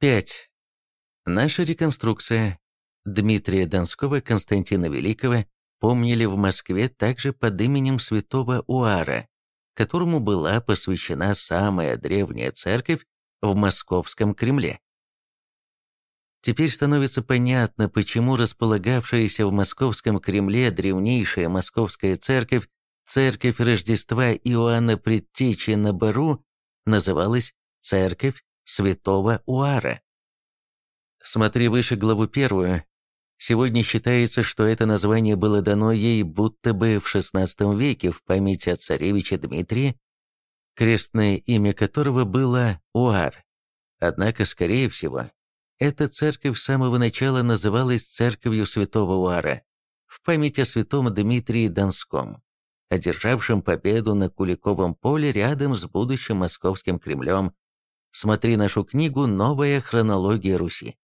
5. Наша реконструкция. Дмитрия Донского, Константина Великого помнили в Москве также под именем святого Уара, которому была посвящена самая древняя церковь в Московском Кремле. Теперь становится понятно, почему располагавшаяся в Московском Кремле древнейшая Московская церковь, церковь Рождества Иоанна Предтечи на Бару, называлась Церковь Святого Уара. Смотри выше главу первую. Сегодня считается, что это название было дано ей будто бы в XVI веке в память о царевиче Дмитрия, крестное имя которого было Уар. Однако, скорее всего, эта церковь с самого начала называлась Церковью Святого Уара, в память о святом Дмитрии Донском, одержавшем победу на Куликовом поле рядом с будущим московским Кремлем. Смотри нашу книгу «Новая хронология Руси».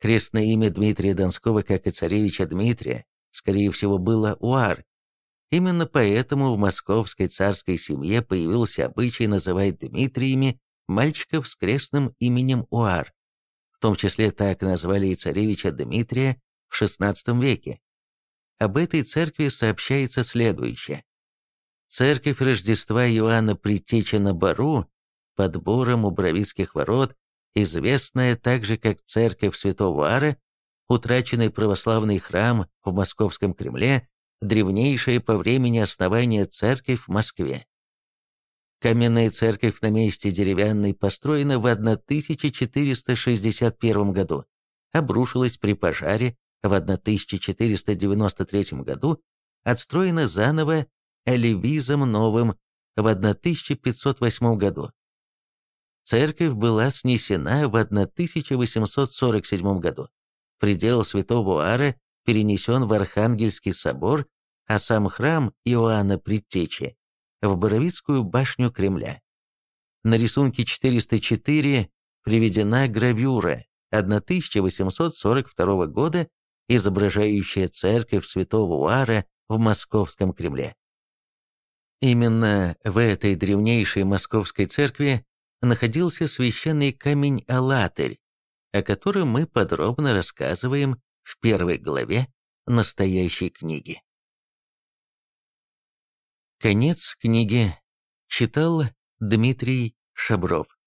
Крестное имя Дмитрия Донского, как и царевича Дмитрия, скорее всего, было Уар. Именно поэтому в московской царской семье появился обычай называть Дмитриями мальчиков с крестным именем Уар. В том числе так назвали и царевича Дмитрия в XVI веке. Об этой церкви сообщается следующее. Церковь Рождества Иоанна Предтеча на Бару под Бором у Бровицких ворот, известная также как Церковь Святого Ара, утраченный православный храм в Московском Кремле, древнейшая по времени основания церковь в Москве. Каменная церковь на месте деревянной построена в 1461 году, обрушилась при пожаре в 1493 году, отстроена заново Оливизом Новым в 1508 году. Церковь была снесена в 1847 году. Предел святого Ара перенесен в Архангельский собор, а сам храм Иоанна Предтечи в Боровицкую башню Кремля. На рисунке 404 приведена гравюра 1842 года, изображающая церковь святого Уара в Московском Кремле. Именно в этой древнейшей московской церкви находился священный камень Алатырь, о котором мы подробно рассказываем в первой главе настоящей книги. Конец книги. Читал Дмитрий Шабров.